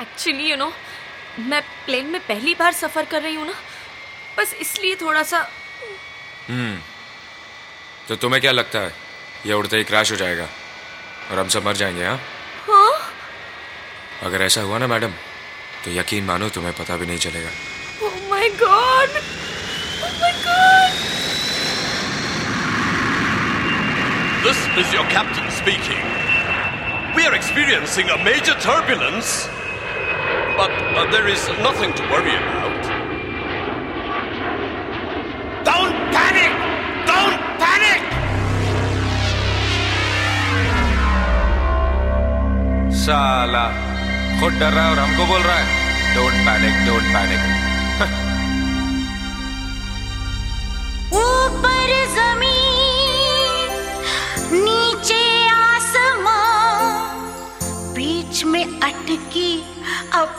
Actually you know मैं plane में पहली बार सफ़र कर रही हूँ ना बस इसलिए थोड़ा सा हम्म तो तुम्हें क्या लगता है? ये उड़ते ही क्रैश हो जाएगा और हम सब मर जाएँगे हाँ? हाँ। अगर ऐसा हुआ ना मैडम तो यकीन मानो तुम्हें पता भी नहीं चलेगा। ओह my God oh my God This is your captain speaking. We are experiencing a major turbulence, but uh, there is nothing to worry about. Don't panic! Don't panic! साला खुद डर रहा है और हमको बोल रहा है डोंट पैनिक डोंट पैनिक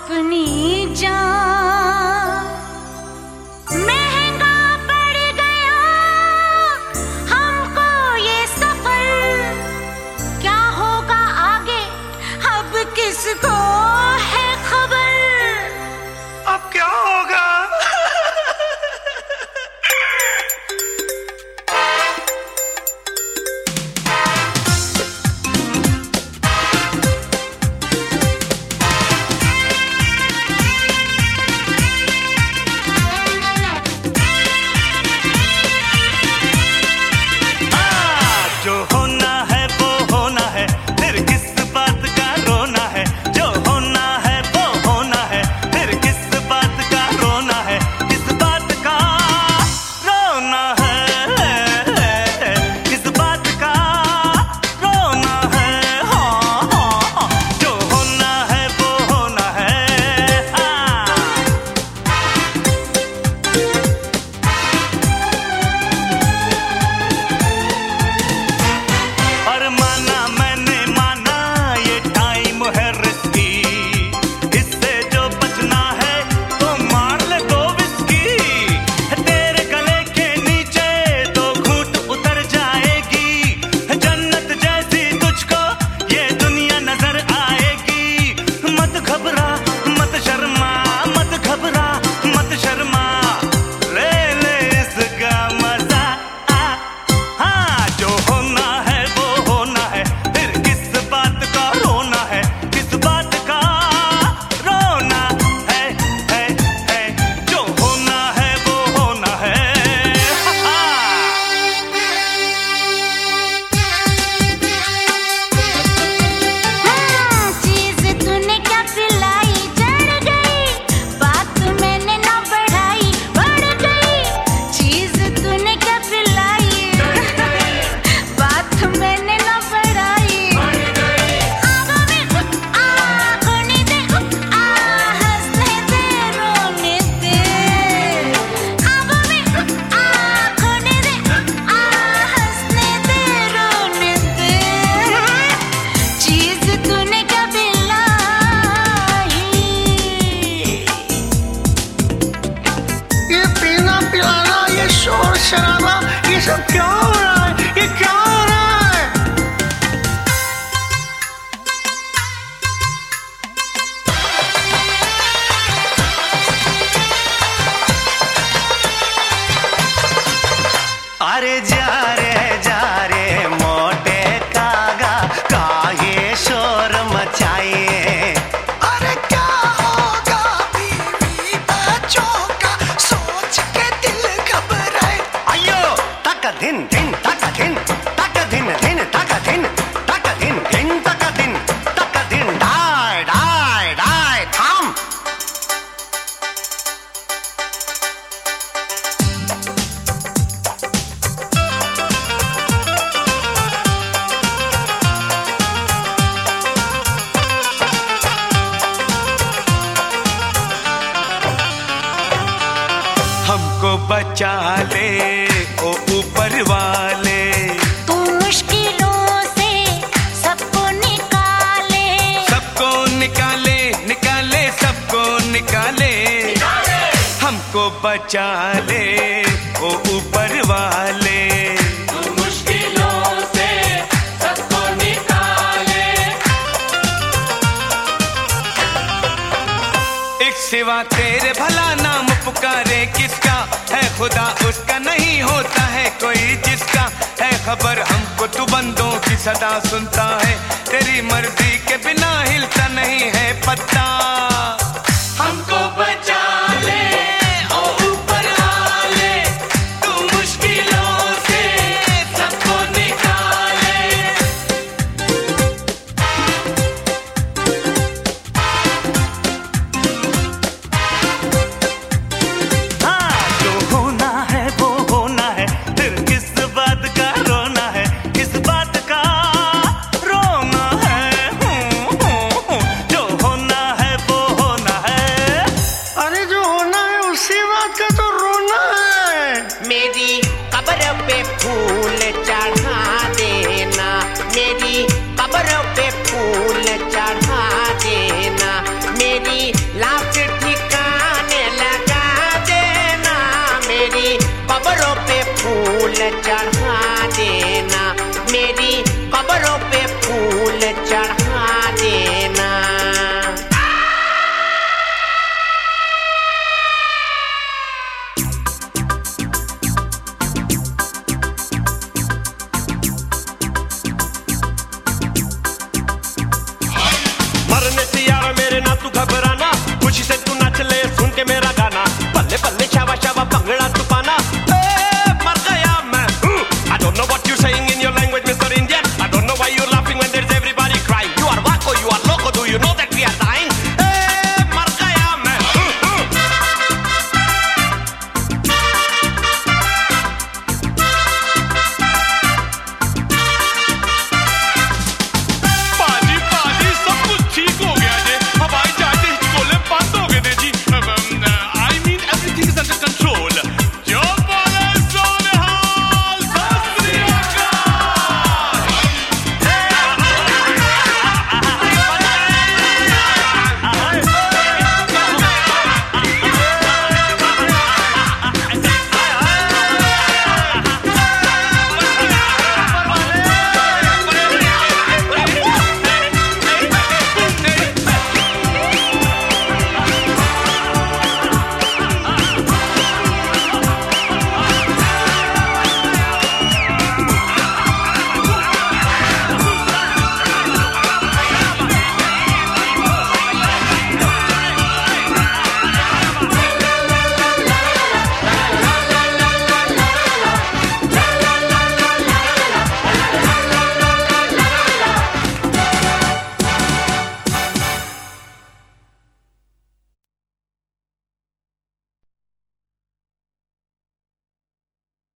अपनी जान। महँगा पड़ गया हमको ये सफ़र। क्या होगा आगे? अब किसको बचा ले ओ ऊपर वाले। तू मुश्किलों से सबको निकाले। सबको निकाले निकाले सबको निकाले। हमको बचा ले ओ ऊपर वाले। सिवा तेरे भला नाम पुकारे किसका? है खुदा उसका नहीं होता है कोई जिसका। है खबर हमको तू बंदों की सदा सुनता है। तेरी मर्ज़ी के बिना हिलता नहीं है पत्ता। हमको उसी बात का तो रोना है। मेरी कब्र पे फूल चढ़ा देना। मेरी कब्र पे फूल चढ़ा देना। मेरी लाश ठिकाने लगा देना। मेरी कब्रों पे फूल चढ़ा देना। मेरी कब्रों पे फूल चढ़ा